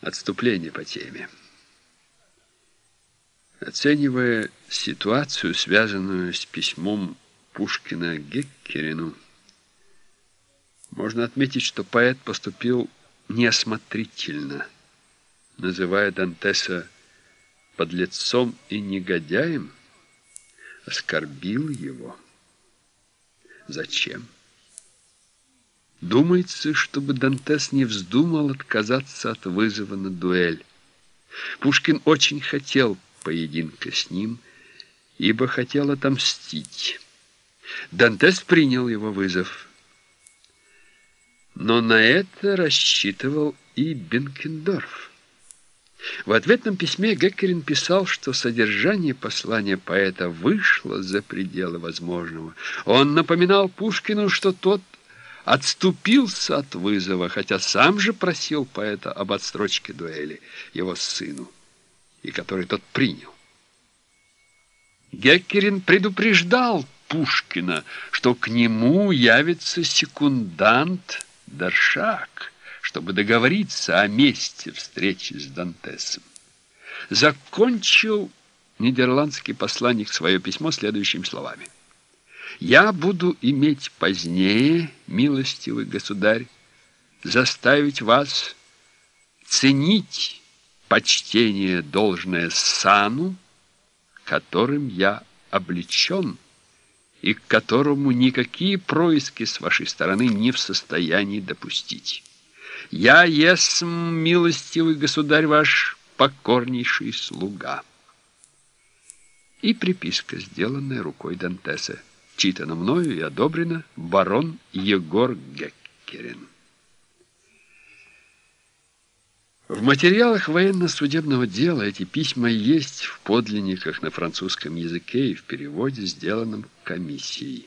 Отступление по теме. Оценивая ситуацию, связанную с письмом Пушкина Геккерину, можно отметить, что поэт поступил неосмотрительно, называя Дантеса подлецом и негодяем, оскорбил его. Зачем? Думается, чтобы Дантес не вздумал отказаться от вызова на дуэль. Пушкин очень хотел поединка с ним, ибо хотел отомстить. Дантес принял его вызов. Но на это рассчитывал и Бенкендорф. В ответном письме Геккерин писал, что содержание послания поэта вышло за пределы возможного. Он напоминал Пушкину, что тот отступился от вызова, хотя сам же просил поэта об отстрочке дуэли его сыну, и который тот принял. Геккерин предупреждал Пушкина, что к нему явится секундант Даршак, чтобы договориться о месте встречи с Дантесом. Закончил нидерландский посланник свое письмо следующими словами – я буду иметь позднее, милостивый государь, заставить вас ценить почтение должное сану, которым я облечен и к которому никакие происки с вашей стороны не в состоянии допустить. Я есм, милостивый государь ваш, покорнейший слуга. И приписка, сделанная рукой Дантеса читано мною и одобрено барон Егор Геккерин. В материалах военно-судебного дела эти письма есть в подлинниках на французском языке и в переводе, сделанном комиссией.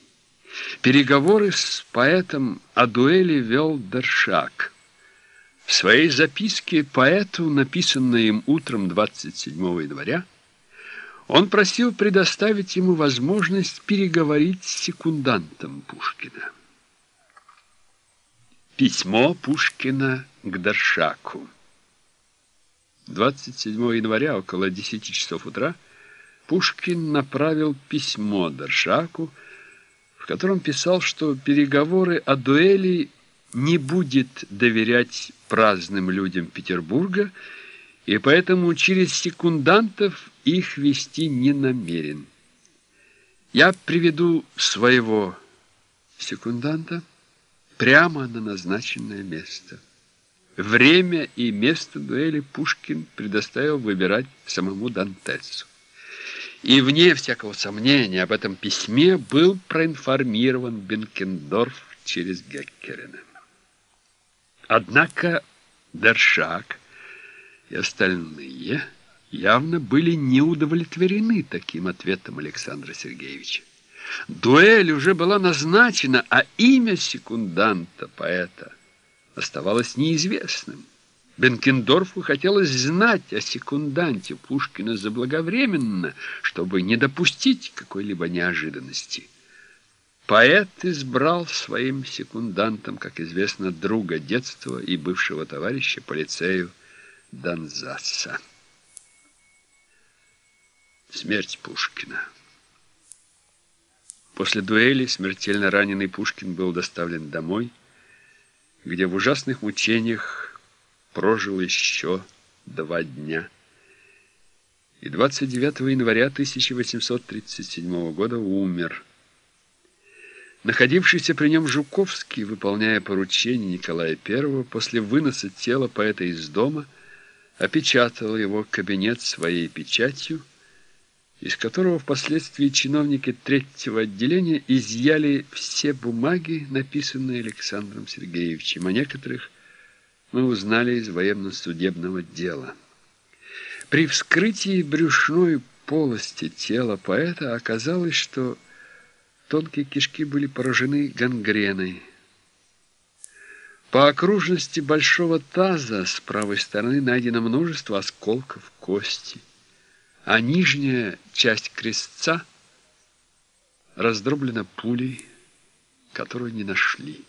Переговоры с поэтом о дуэли вел Дершак. В своей записке поэту, написанной им утром 27 января, он просил предоставить ему возможность переговорить с секундантом Пушкина. Письмо Пушкина к Даршаку. 27 января около 10 часов утра Пушкин направил письмо Даршаку, в котором писал, что переговоры о дуэли не будет доверять праздным людям Петербурга, и поэтому через секундантов их вести не намерен. Я приведу своего секунданта прямо на назначенное место. Время и место дуэли Пушкин предоставил выбирать самому Дантесу. И вне всякого сомнения об этом письме был проинформирован Бенкендорф через Геккерина. Однако Дершак и остальные явно были не удовлетворены таким ответом Александра Сергеевича. Дуэль уже была назначена, а имя секунданта поэта оставалось неизвестным. Бенкендорфу хотелось знать о секунданте Пушкина заблаговременно, чтобы не допустить какой-либо неожиданности. Поэт избрал своим секундантом, как известно, друга детства и бывшего товарища по лицею Донзаса. Смерть Пушкина. После дуэли смертельно раненый Пушкин был доставлен домой, где в ужасных мучениях прожил еще два дня. И 29 января 1837 года умер. Находившийся при нем Жуковский, выполняя поручение Николая I, после выноса тела поэта из дома, опечатал его кабинет своей печатью, из которого впоследствии чиновники третьего отделения изъяли все бумаги, написанные Александром Сергеевичем. О некоторых мы узнали из военно-судебного дела. При вскрытии брюшной полости тела поэта оказалось, что тонкие кишки были поражены гангреной. По окружности большого таза с правой стороны найдено множество осколков кости а нижняя часть крестца раздроблена пулей, которую не нашли.